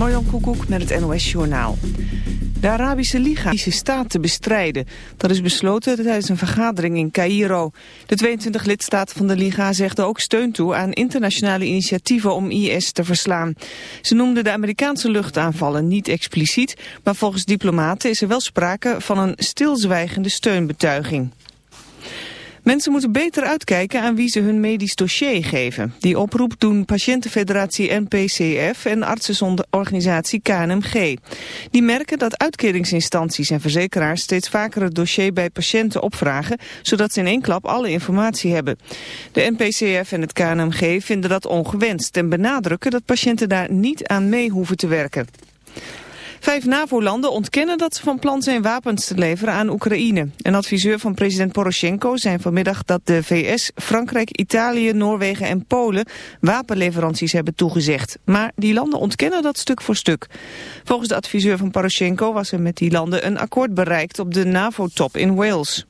Marjan Koekoek met het NOS Journaal. De Arabische Liga is staat te bestrijden. Dat is besloten tijdens een vergadering in Cairo. De 22 lidstaten van de Liga zegden ook steun toe aan internationale initiatieven om IS te verslaan. Ze noemden de Amerikaanse luchtaanvallen niet expliciet, maar volgens diplomaten is er wel sprake van een stilzwijgende steunbetuiging. Mensen moeten beter uitkijken aan wie ze hun medisch dossier geven. Die oproep doen patiëntenfederatie NPCF en artsenorganisatie KNMG. Die merken dat uitkeringsinstanties en verzekeraars steeds vaker het dossier bij patiënten opvragen, zodat ze in één klap alle informatie hebben. De NPCF en het KNMG vinden dat ongewenst en benadrukken dat patiënten daar niet aan mee hoeven te werken. Vijf NAVO-landen ontkennen dat ze van plan zijn wapens te leveren aan Oekraïne. Een adviseur van president Poroshenko zei vanmiddag dat de VS, Frankrijk, Italië, Noorwegen en Polen wapenleveranties hebben toegezegd. Maar die landen ontkennen dat stuk voor stuk. Volgens de adviseur van Poroshenko was er met die landen een akkoord bereikt op de NAVO-top in Wales.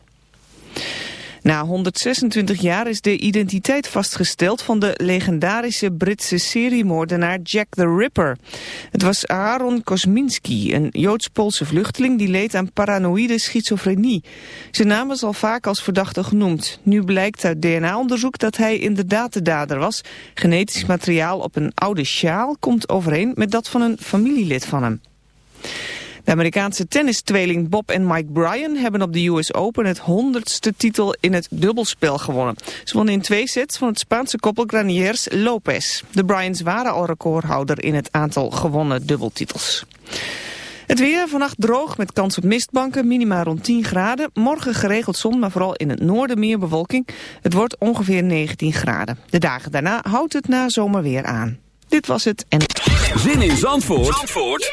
Na 126 jaar is de identiteit vastgesteld van de legendarische Britse seriemoordenaar Jack the Ripper. Het was Aaron Kosminski, een Joods-Poolse vluchteling die leed aan paranoïde schizofrenie. Zijn naam was al vaak als verdachte genoemd. Nu blijkt uit DNA-onderzoek dat hij inderdaad de dader was. Genetisch materiaal op een oude sjaal komt overeen met dat van een familielid van hem. De Amerikaanse tennistweeling Bob en Mike Bryan hebben op de US Open het honderdste titel in het dubbelspel gewonnen. Ze wonnen in twee sets van het Spaanse koppel Graniers Lopez. De Bryans waren al recordhouder in het aantal gewonnen dubbeltitels. Het weer, vannacht droog met kans op mistbanken, minima rond 10 graden. Morgen geregeld zon, maar vooral in het noorden meer bewolking. Het wordt ongeveer 19 graden. De dagen daarna houdt het na zomer weer aan. Dit was het en... Zin in Zandvoort, Zandvoort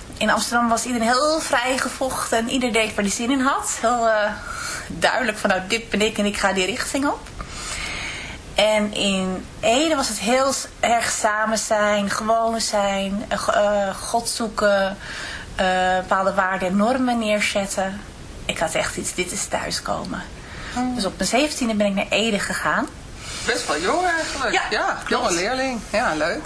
In Amsterdam was iedereen heel vrijgevochten en ieder deed waar hij zin in had. Heel eh, duidelijk van nou dit ben ik en ik ga die richting op. En in Ede was het heel erg samen zijn, gewoon zijn, eh, eh, God zoeken, bepaalde waarden en normen neerzetten. Ik had echt iets, dit is thuiskomen. Dus op mijn zeventiende ben ik naar Ede gegaan. Best wel jong eigenlijk. Ja, ja jonge leerling. Ja, leuk.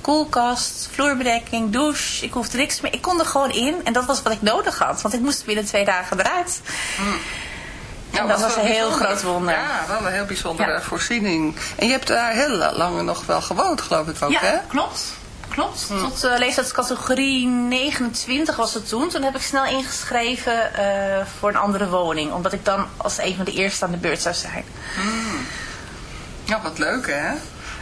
koelkast, vloerbedekking, douche. Ik hoefde niks meer. Ik kon er gewoon in en dat was wat ik nodig had, want ik moest binnen twee dagen eruit. Ja, En dat was een heel groot wonder. Ja, wel een heel bijzondere Ja. voorziening. En je hebt daar heel lang nog wel gewoond, geloof ik ook, ja, hè? klopt. Klopt. Tot uh, leeftijdscategorie 29 was het toen. Toen heb ik snel ingeschreven uh, voor een andere woning. Omdat ik dan als een van de eerste aan de beurt zou zijn. Ja, wat leuk, hè?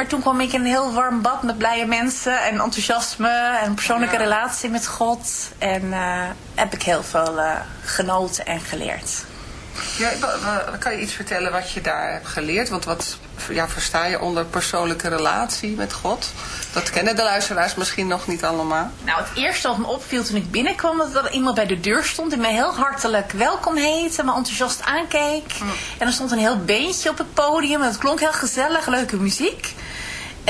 Maar toen kwam ik in een heel warm bad met blije mensen en enthousiasme en een persoonlijke ja. relatie met God. En uh, heb ik heel veel uh, genoten en geleerd. Ja, kan je iets vertellen wat je daar hebt geleerd? Want wat ja, versta je onder persoonlijke relatie met God? Dat kennen de luisteraars misschien nog niet allemaal. Nou, het eerste wat me opviel toen ik binnenkwam... was dat er iemand bij de deur stond... die me heel hartelijk welkom heette... me enthousiast aankeek. Mm. En er stond een heel beentje op het podium... en het klonk heel gezellig, leuke muziek.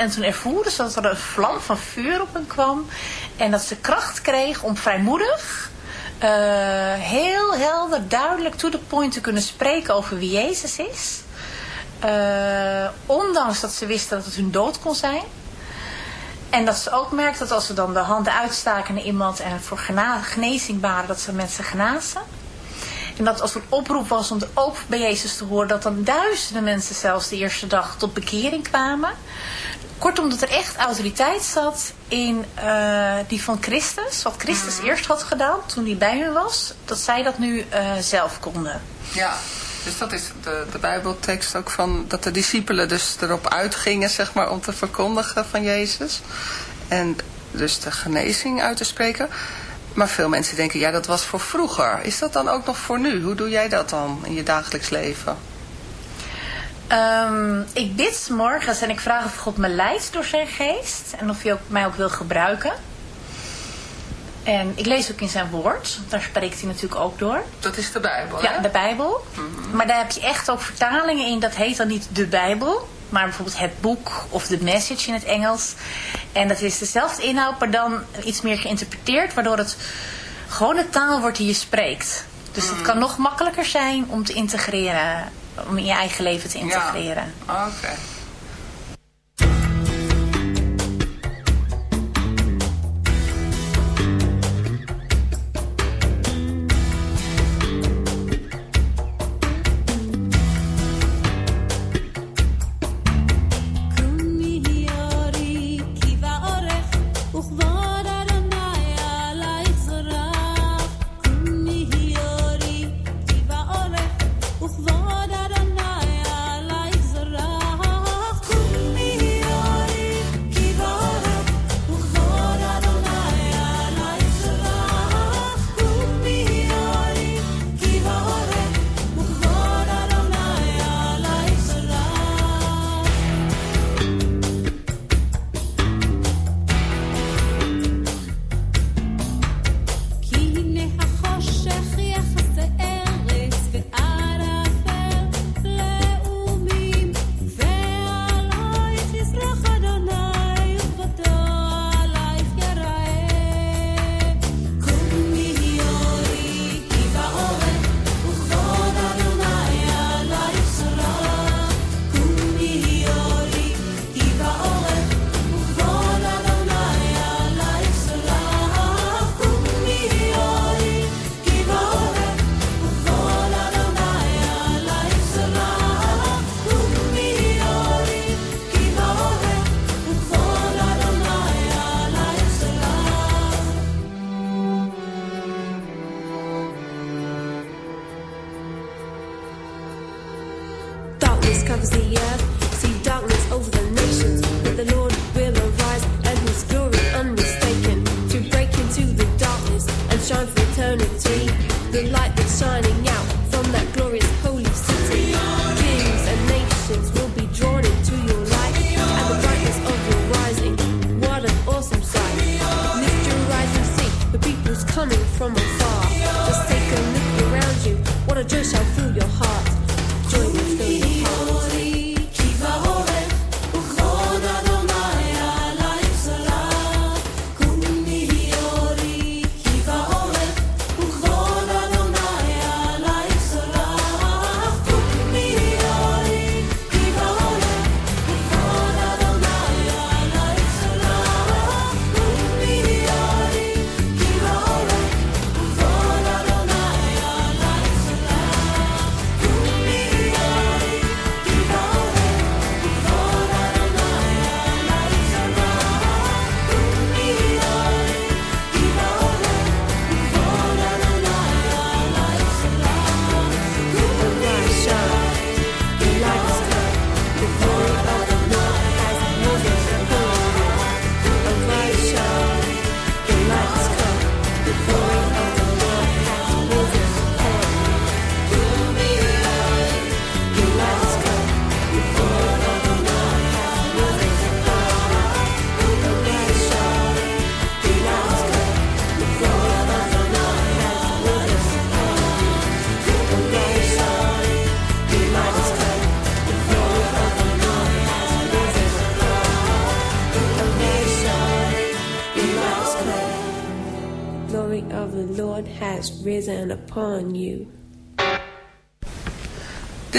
En toen ervoerde ze dat er een vlam van vuur op hem kwam. En dat ze kracht kreeg om vrijmoedig, uh, heel helder, duidelijk, to the point te kunnen spreken over wie Jezus is. Uh, ondanks dat ze wisten dat het hun dood kon zijn. En dat ze ook merkte dat als ze dan de handen uitstaken naar iemand en voor genezing waren, dat ze mensen genazen. En dat als er een oproep was om het ook bij Jezus te horen, dat dan duizenden mensen zelfs de eerste dag tot bekering kwamen. Kortom, dat er echt autoriteit zat in uh, die van Christus. Wat Christus mm. eerst had gedaan toen hij bij hun was. Dat zij dat nu uh, zelf konden. Ja, dus dat is de, de bijbeltekst ook van dat de discipelen dus erop uitgingen zeg maar om te verkondigen van Jezus. En dus de genezing uit te spreken. Maar veel mensen denken, ja dat was voor vroeger. Is dat dan ook nog voor nu? Hoe doe jij dat dan in je dagelijks leven? Um, ik bid morgens en ik vraag of God me leidt door zijn geest. En of hij ook, mij ook wil gebruiken. En ik lees ook in zijn woord. Daar spreekt hij natuurlijk ook door. Dat is de Bijbel, Ja, de Bijbel. Mhm. Maar daar heb je echt ook vertalingen in. Dat heet dan niet de Bijbel. Maar bijvoorbeeld het boek of de message in het Engels. En dat is dezelfde inhoud, maar dan iets meer geïnterpreteerd. Waardoor het gewoon de taal wordt die je spreekt. Dus het mhm. kan nog makkelijker zijn om te integreren. Om in je eigen leven te integreren. Ja, oké.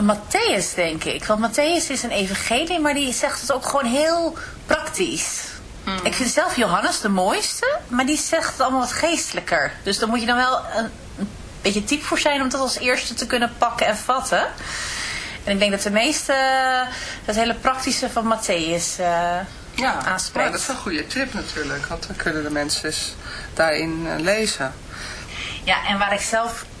Matthäus denk ik. Want Matthäus is een evangelie, maar die zegt het ook gewoon heel praktisch. Hmm. Ik vind zelf Johannes de mooiste, maar die zegt het allemaal wat geestelijker. Dus daar moet je dan wel een, een beetje type voor zijn om dat als eerste te kunnen pakken en vatten. En ik denk dat de meeste dat hele praktische van Matthäus uh, ja, aanspreekt. Ja, dat is een goede tip natuurlijk. Want dan kunnen de mensen daarin uh, lezen. Ja, en waar ik zelf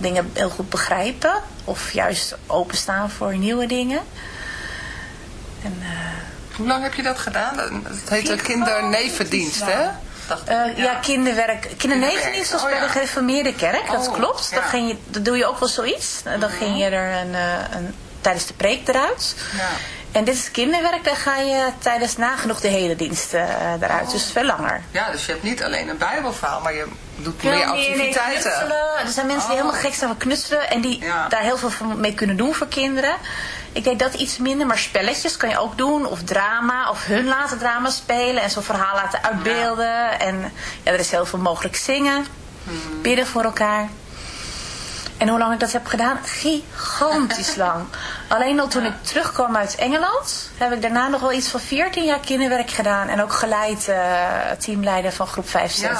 dingen heel goed begrijpen. Of juist openstaan voor nieuwe dingen. En, eh, Hoe lang heb je dat gedaan? Dat heet Ik kindernevendienst, hè? eh, ja. kinderwerk. Kindernevendienst was Oh, bij ja. de gereformeerde kerk, dat Oh, klopt. ja. Dan, ging je, dan doe je ook wel zoiets. Dan ging je er een, eh, een, tijdens de preek eruit. Ja. En dit is kinderwerk, daar ga je tijdens nagenoeg de hele dienst eruit. Oh. Dus veel langer. Ja, dus je hebt niet alleen een bijbelverhaal, maar je doet Veel meer activiteiten. knutselen. Er zijn mensen die Oh. helemaal gek zijn van knutselen en die Ja. daar heel veel van mee kunnen doen voor kinderen. Ik deed dat iets minder, maar spelletjes kan je ook doen. Of drama, of hun laten drama spelen en zo'n verhaal laten uitbeelden. En ja, er is heel veel mogelijk zingen, Hmm. bidden voor elkaar. En hoe lang ik dat heb gedaan? Gigantisch lang. Alleen al toen ik terugkwam uit Engeland, heb ik daarna nog wel iets van 14 jaar kinderwerk gedaan. En ook geleid eh, teamleider van groep 5, 6. Ja.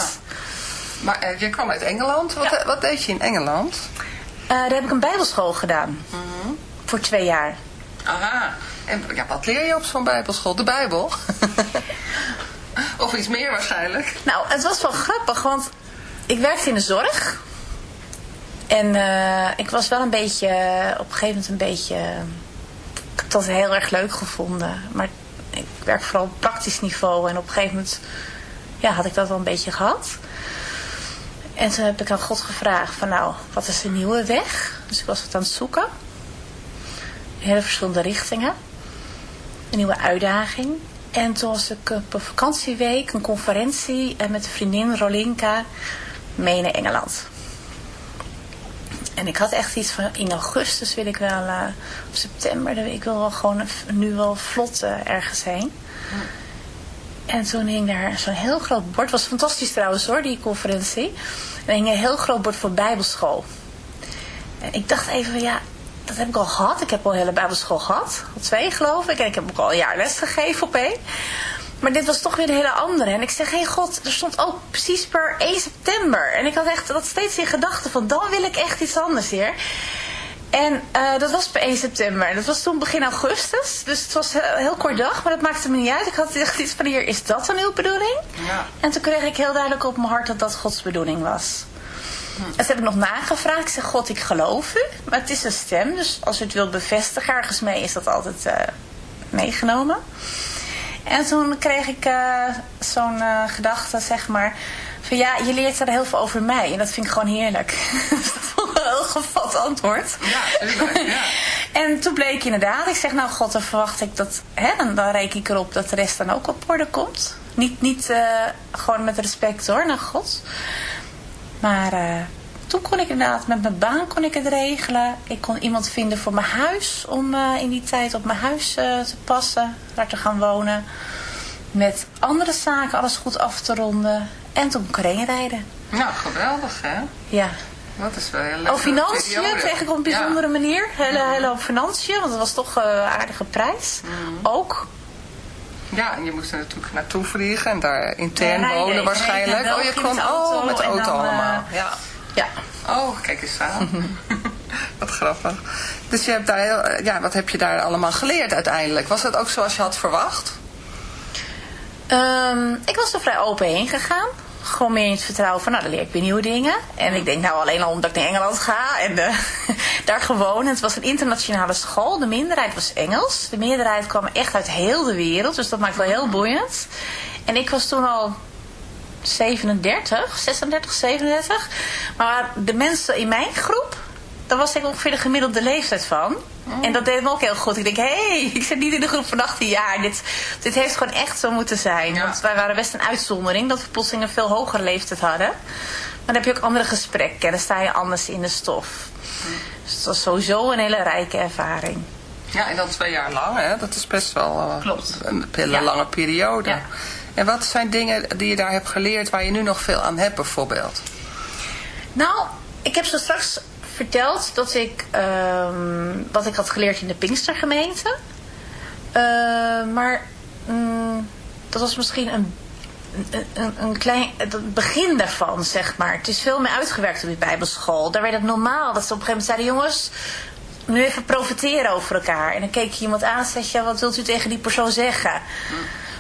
Maar eh, je kwam uit Engeland. Wat, Ja. wat deed je in Engeland? Eh, daar heb ik een bijbelschool gedaan. Mhm. Voor twee jaar. Aha. En ja, wat leer je op zo'n bijbelschool? De Bijbel? of iets meer waarschijnlijk. Nou, het was wel grappig, want ik werkte in de zorg. En eh, ik was wel een beetje, op een gegeven moment een beetje... Ik heb dat heel erg leuk gevonden. Maar ik werk vooral op praktisch niveau. En op een gegeven moment ja, had ik dat wel een beetje gehad. En toen heb ik aan God gevraagd van nou, wat is de nieuwe weg? Dus ik was het aan het zoeken. Hele verschillende richtingen. Een nieuwe uitdaging. En toen was ik op een vakantieweek, een conferentie en met een vriendin Rolinka mee naar Engeland. En ik had echt iets van in augustus wil ik wel, eh, of september, ik wil wel gewoon nu wel vlot eh, ergens heen. En toen hing daar zo'n heel groot bord. was fantastisch trouwens hoor, die conferentie. Er hing een heel groot bord voor bijbelschool. En ik dacht even van ja, dat heb ik al gehad. Ik heb al een hele bijbelschool gehad. Al twee geloof ik. En ik heb ook al een jaar les gegeven op één. Maar dit was toch weer een hele andere. En ik zeg, hé god, er stond ook precies per 1 september. En ik had echt dat steeds in gedachten van, dan wil ik echt iets anders hier. En eh, dat was per 1 september. Dat was toen begin augustus. Dus het was een heel kort dag, maar dat maakte me niet uit. Ik had echt iets van, hier, is dat dan uw bedoeling? Ja. En toen kreeg ik heel duidelijk op mijn hart dat dat Gods bedoeling was. En toen heb ik nog nagevraagd. Ik zeg, God, ik geloof u. Maar het is een stem. Dus als u het wilt bevestigen ergens mee, is dat altijd eh, meegenomen. En toen kreeg ik eh, zo'n gedachte, zeg maar... Van ja, je leert er heel veel over mij. En dat vind ik gewoon heerlijk. Dat heel gevat antwoord. Ja. En toen bleek inderdaad, ik zeg nou god, dan verwacht ik dat, hè, dan, dan reken ik erop dat de rest dan ook op orde komt. Niet, niet eh, gewoon met respect hoor, naar God. Maar eh, toen kon ik inderdaad, met mijn baan kon ik het regelen. Ik kon iemand vinden voor mijn huis, om eh, in die tijd op mijn huis te passen, daar te gaan wonen. Met andere zaken alles goed af te ronden. En toen kon ik erheen rijden. Nou, geweldig hè. Ja, Dat is wel leuke Oh, financiën periode. kreeg ik op een bijzondere manier. Hele, hele hoop financiën, want het was toch een aardige prijs. Ook. Ja, en je moest er natuurlijk naartoe vliegen en daar intern Ja, wonen waarschijnlijk. Oh, je kon met de auto oh, met de en auto dan, eh, allemaal. Ja. Ja. Oh, kijk eens aan. wat grappig. Dus je hebt daar heel, ja, wat heb je daar allemaal geleerd uiteindelijk? Was dat ook zoals je had verwacht? Ehm, ik was er vrij open heen gegaan. Gewoon meer in het vertrouwen van, nou, dan leer ik weer nieuwe dingen. En ik denk, nou, alleen al omdat ik naar Engeland ga en eh, daar gewoon. Het was een internationale school. De minderheid was Engels. De meerderheid kwam echt uit heel de wereld. Dus dat maakt wel heel boeiend. En ik was toen al 37, 36, 37. Maar de mensen in mijn groep, daar was ik ongeveer de gemiddelde leeftijd van. En dat deed me ook heel goed. Ik denk, hé, hey, ik zit niet in de groep van 18 jaar. Dit, dit heeft gewoon echt zo moeten zijn. Ja. Want wij waren best een uitzondering. Dat we plotseling een veel hogere leeftijd hadden. Maar dan heb je ook andere gesprekken. En dan sta je anders in de stof. Dus het was sowieso een hele rijke ervaring. Ja, en dan twee jaar lang, hè? Dat is best wel eh, Klopt. een hele Ja. lange periode. Ja. En wat zijn dingen die je daar hebt geleerd waar je nu nog veel aan hebt bijvoorbeeld? Nou, ik heb zo straks verteld dat ik ehm, wat ik had geleerd in de Pinkstergemeente. Eh, maar mm, dat was misschien een, een, een, een klein het begin daarvan, zeg maar. Het is veel meer uitgewerkt op die bijbelschool. Daar werd het normaal dat ze op een gegeven moment zeiden... jongens, nu even profiteren over elkaar. En dan keek je iemand aan en zei je... wat wilt u tegen die persoon zeggen?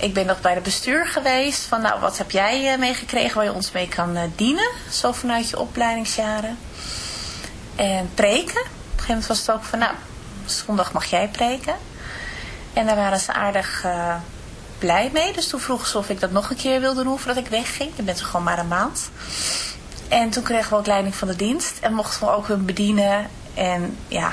Ik ben nog bij het bestuur geweest. Van nou, wat heb jij eh, meegekregen waar je ons mee kan eh, dienen? Zo vanuit je opleidingsjaren. En preken. Op een gegeven moment was het ook van nou, zondag mag jij preken. En daar waren ze aardig eh, blij mee. Dus toen vroegen ze of ik dat nog een keer wilde doen voordat ik wegging. Ik ben er gewoon maar een maand. En toen kregen we ook leiding van de dienst. En mochten we ook hun bedienen. En ja,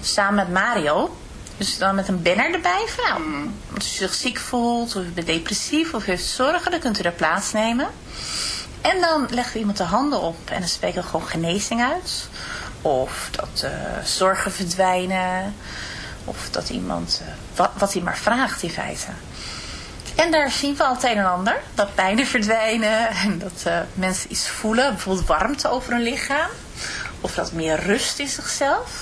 Samen met Mario. Dus dan met een banner erbij. Van, nou, als u zich ziek voelt, of u bent depressief, of u heeft zorgen, dan kunt u daar plaatsnemen. En dan leggen we iemand de handen op en dan spreken we gewoon genezing uit. Of dat eh, zorgen verdwijnen. Of dat iemand, eh, wat, wat hij maar vraagt in feite. En daar zien we al het een en ander. Dat pijnen verdwijnen en dat eh, mensen iets voelen. Bijvoorbeeld warmte over hun lichaam. Of dat meer rust in zichzelf.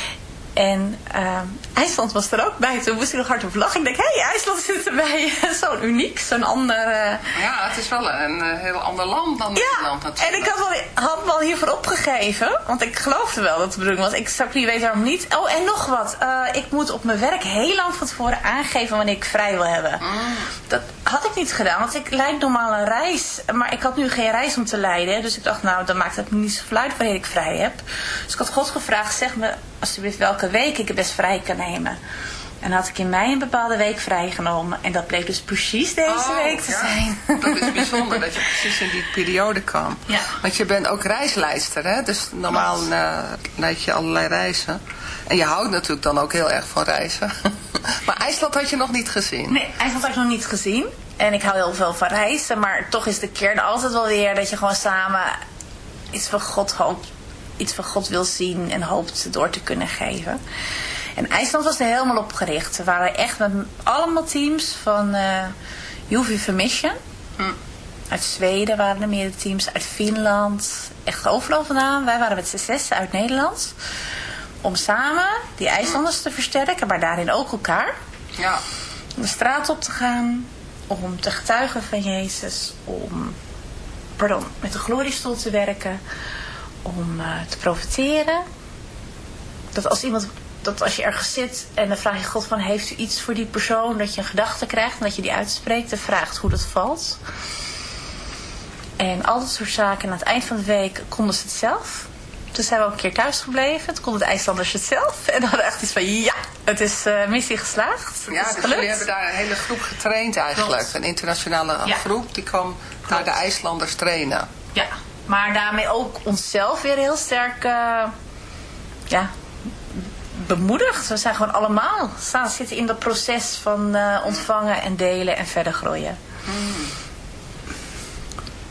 En ehm, IJsland was er ook bij. Toen moest ik nog hard op lachen. Ik denk, hé, hey, IJsland zit erbij. Zo'n uniek, zo'n ander... eh, Ja, het is wel een eh, heel ander land dan Nederland natuurlijk. en ik had, wel, had me al hiervoor opgegeven. Want ik geloofde wel dat het bedoeling was. Ik zou niet weten waarom niet. Oh, en nog wat. Eh, ik moet op mijn werk heel lang van tevoren aangeven wanneer ik vrij wil hebben. Dat had ik niet gedaan. Want ik leid normaal een reis. Maar ik had nu geen reis om te leiden. Dus ik dacht, nou, dan maakt het niet zoveel uit wanneer ik vrij heb. Dus ik had God gevraagd, zeg me alsjeblieft welke week ik het best vrij kan nemen. En had ik in mei een bepaalde week vrijgenomen. En dat bleek dus precies deze Oh, week te ja. zijn. Dat is bijzonder dat je precies in die periode kwam. Ja. Want je bent ook reisleister, hè? Dus normaal eh, leid je allerlei reizen. En je houdt natuurlijk dan ook heel erg van reizen. maar IJsland had je nog niet gezien. Nee, IJsland had ik nog niet gezien. En ik hou heel veel van reizen. Maar toch is de kern altijd wel weer dat je gewoon samen iets van God hoopt. Iets van God wil zien en hoopt door te kunnen geven. En IJsland was er helemaal op gericht. We waren echt met allemaal teams van eh Juvive Mission. Uit Zweden waren er meerdere teams. Uit Finland. Echt overal vandaan. Wij waren met z'n zessen uit Nederland. Om samen die IJslanders te versterken. Maar daarin ook elkaar Ja. om de straat op te gaan, om te getuigen van Jezus, om pardon, met de gloriestoel te werken, om eh, te profiteren. Dat als iemand, dat als je ergens zit en dan vraag je God van heeft u iets voor die persoon, dat je een gedachte krijgt en dat je die uitspreekt en vraagt hoe dat valt. En al dat soort zaken. En aan het eind van de week konden ze het zelf. Toen zijn we ook een keer thuis gebleven. Toen konden de IJslanders het zelf. En dan hadden we echt iets van, ja, het is eh, missie geslaagd. Het Ja, dus gelukt. jullie hebben daar een hele groep getraind eigenlijk. Klopt. Een internationale Ja. groep die kwam naar de IJslanders trainen. Ja, maar daarmee ook onszelf weer heel sterk eh, ja, bemoedigd. We zijn gewoon allemaal staan zitten in dat proces van eh, ontvangen en delen en verder groeien.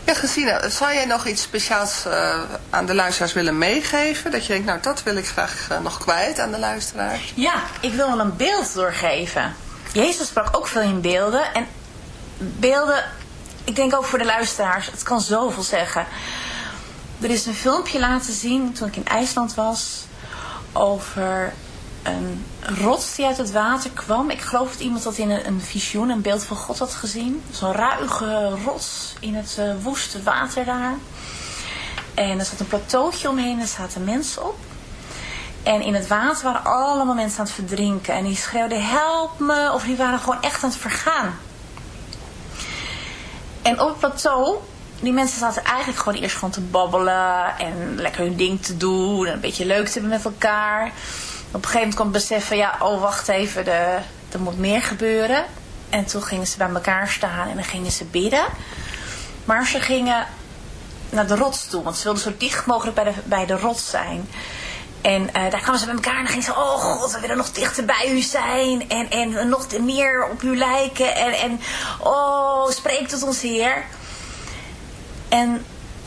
Ja, Gesine, zou jij nog iets speciaals eh, aan de luisteraars willen meegeven? Dat je denkt, nou dat wil ik graag eh, nog kwijt aan de luisteraars. Ja, ik wil wel een beeld doorgeven. Jezus sprak ook veel in beelden. En beelden, ik denk ook voor de luisteraars, het kan zoveel zeggen. Er is een filmpje laten zien toen ik in IJsland was over een rots die uit het water kwam. Ik geloof dat iemand dat in een, een visioen, een beeld van God had gezien. Zo'n ruige rots in het eh, woeste water daar. En er zat een plateautje omheen en er zaten mensen op. En in het water waren allemaal mensen aan het verdrinken. En die schreeuwden help me. Of die waren gewoon echt aan het vergaan. En op het plateau, die mensen zaten eigenlijk gewoon eerst gewoon te babbelen. En lekker hun ding te doen. En een beetje leuk te hebben met elkaar. Op een gegeven moment kwam het beseffen, ja, oh wacht even, de, er moet meer gebeuren. En toen gingen ze bij elkaar staan en dan gingen ze bidden. Maar ze gingen naar de rots toe. Want ze wilden zo dicht mogelijk bij de, bij de rots zijn. En eh, daar kwamen ze bij elkaar en dan gingen ze... Oh God, we willen nog dichter bij u zijn. En, en nog meer op u lijken. En, en oh, spreek tot ons Heer. En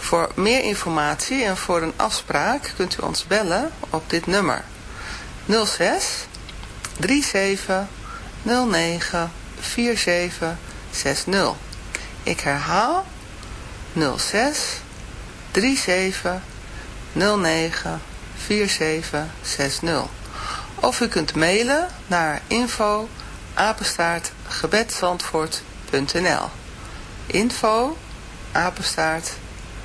Voor meer informatie en voor een afspraak kunt u ons bellen op dit nummer 06 37 09 47 60. Ik herhaal 06 37 09 47 60. Of u kunt mailen naar info apenstaart gebedsandvoort.nl info apenstaart